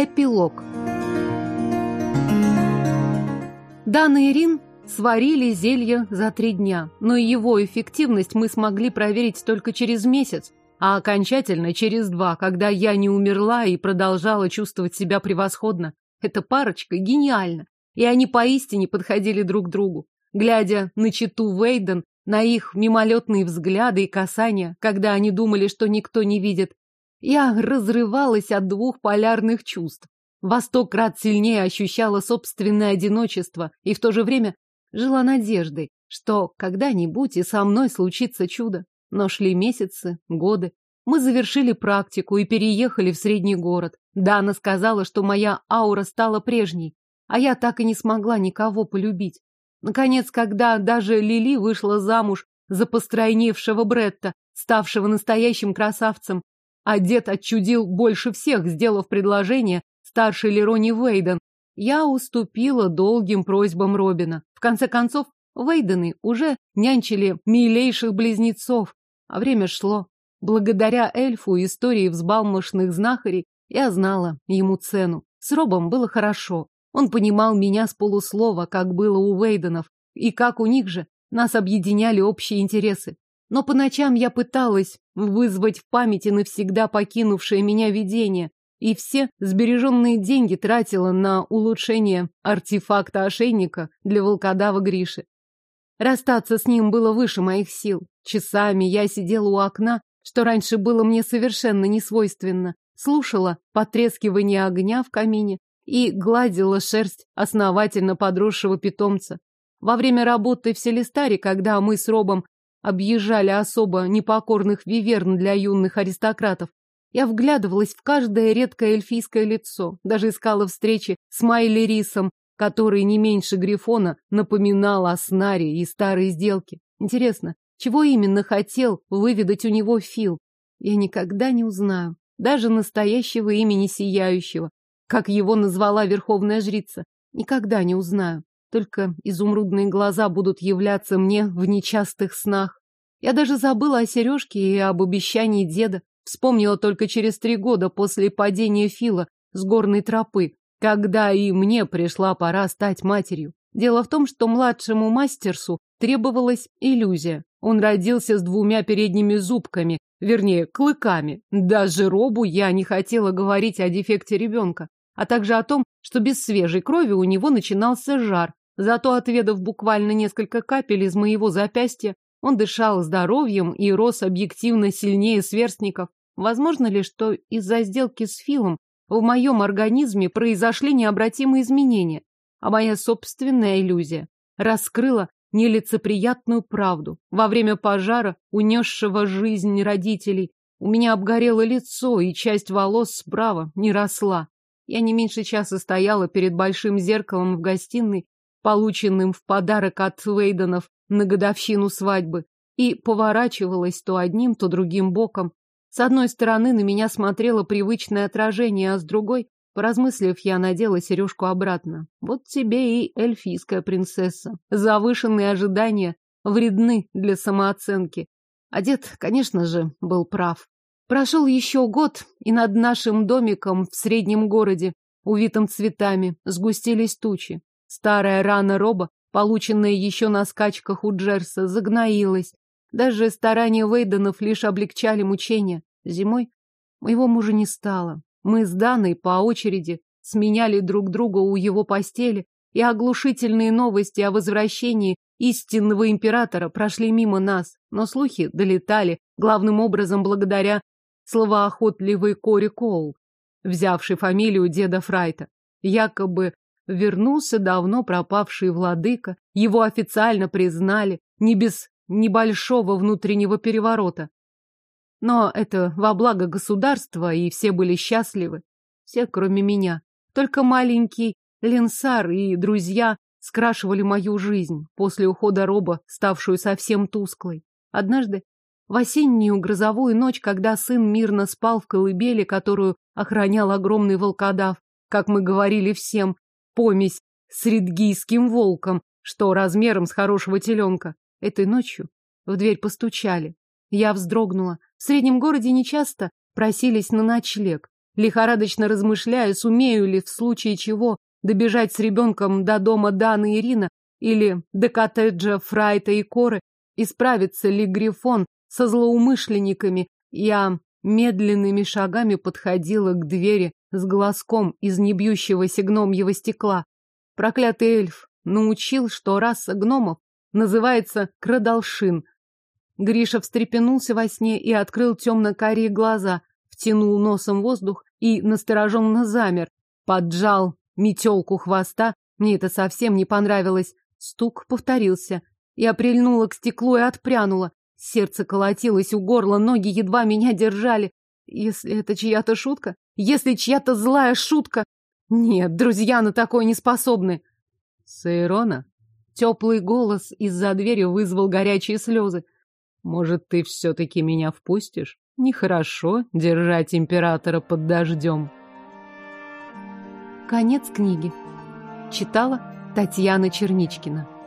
Эпилог. Дан и Ирин сварили зелье за три дня, но его эффективность мы смогли проверить только через месяц, а окончательно через два, когда я не умерла и продолжала чувствовать себя превосходно. Эта парочка гениальна, и они поистине подходили друг к другу. Глядя на читу Вейден, на их мимолетные взгляды и касания, когда они думали, что никто не видит, я разрывалась от двух полярных чувств. Во сто крат сильнее ощущала собственное одиночество и в то же время жила надеждой, что когда-нибудь и со мной случится чудо. Но шли месяцы, годы. Мы завершили практику и переехали в средний город. Дана сказала, что моя аура стала прежней, а я так и не смогла никого полюбить. Наконец, когда даже Лили вышла замуж за постройневшего Бретта, ставшего настоящим красавцем, а дед отчудил больше всех, сделав предложение старшей Лерони Вейден, я уступила долгим просьбам Робина. В конце концов, Вейдены уже нянчили милейших близнецов, а время шло. Благодаря эльфу истории взбалмошных знахарей я знала ему цену. С Робом было хорошо. Он понимал меня с полуслова, как было у Вейденов, и как у них же нас объединяли общие интересы. Но по ночам я пыталась вызвать в памяти навсегда покинувшее меня видение, и все сбереженные деньги тратила на улучшение артефакта ошейника для волкодава Гриши. Расстаться с ним было выше моих сил. Часами я сидела у окна, что раньше было мне совершенно не свойственно, слушала потрескивание огня в камине и гладила шерсть основательно подросшего питомца. Во время работы в Селестаре, когда мы с Робом объезжали особо непокорных виверн для юных аристократов, я вглядывалась в каждое редкое эльфийское лицо, даже искала встречи с Майли Рисом, который не меньше Грифона напоминал о снаре и старой сделке. Интересно, чего именно хотел выведать у него Фил? Я никогда не узнаю. Даже настоящего имени Сияющего, как его назвала Верховная Жрица. Никогда не узнаю. Только изумрудные глаза будут являться мне в нечастых снах. Я даже забыла о сережке и об обещании деда. Вспомнила только через три года после падения Фила с горной тропы, когда и мне пришла пора стать матерью. Дело в том, что младшему мастерсу требовалась иллюзия. Он родился с двумя передними зубками, вернее, клыками. Даже Робу я не хотела говорить о дефекте ребенка, а также о том, что без свежей крови у него начинался жар. Зато, отведав буквально несколько капель из моего запястья, он дышал здоровьем и рос объективно сильнее сверстников. Возможно ли, что из-за сделки с Филом в моем организме произошли необратимые изменения, а моя собственная иллюзия раскрыла нелицеприятную правду. Во время пожара, унесшего жизнь родителей, у меня обгорело лицо, и часть волос справа не росла. Я не меньше часа стояла перед большим зеркалом в гостиной, полученным в подарок от Вейденов на годовщину свадьбы, и поворачивалась то одним, то другим боком, с одной стороны на меня смотрело привычное отражение, а с другой, поразмыслив, я надела сережку обратно. Вот тебе и эльфийская принцесса. Завышенные ожидания вредны для самооценки. А дед, конечно же, был прав. Прошел еще год, и над нашим домиком в среднем городе, увитым цветами, сгустились тучи. Старая рана Роба, полученная еще на скачках у Джерса, загноилась, даже старания Вейденов лишь облегчали мучения. Зимой моего мужа не стало. Мы с Даной по очереди сменяли друг друга у его постели, и оглушительные новости о возвращении истинного императора прошли мимо нас, но слухи долетали, главным образом благодаря словоохотливой Кори Коул, взявшей фамилию деда Фрайта. Якобы вернулся давно пропавший владыка, его официально признали, не без небольшого внутреннего переворота. Но это во благо государства, и все были счастливы. Все, кроме меня. Только маленький Ленсар и друзья скрашивали мою жизнь, после ухода Роба, ставшую совсем тусклой. Однажды, в осеннюю грозовую ночь, когда сын мирно спал в колыбели, которую охранял огромный волкодав, как мы говорили всем, помесь с редгийским волком, что размером с хорошего теленка, Этой ночью в дверь постучали. Я вздрогнула. В среднем городе нечасто просились на ночлег. лихорадочно размышляя, сумею ли в случае чего добежать с ребенком до дома Даны и Ирина или до коттеджа Фрайта и Коры, и справится ли Грифон со злоумышленниками. Я медленными шагами подходила к двери с глазком из небьющегося гномьего стекла. Проклятый эльф научил, что раса гномов называется крадалшин. Гриша встрепенулся во сне и открыл темно-карие глаза, втянул носом воздух и настороженно замер, поджал метелку хвоста. Мне это совсем не понравилось. Стук повторился. Я прильнула к стеклу и отпрянула. Сердце колотилось у горла, ноги едва меня держали. Если это чья-то шутка? Если чья-то злая шутка? Нет, друзья на такое не способны. Сейрона? Теплый голос из-за двери вызвал горячие слезы. Может, ты все-таки меня впустишь? Нехорошо держать императора под дождем. Конец книги. Читала Татьяна Черничкина.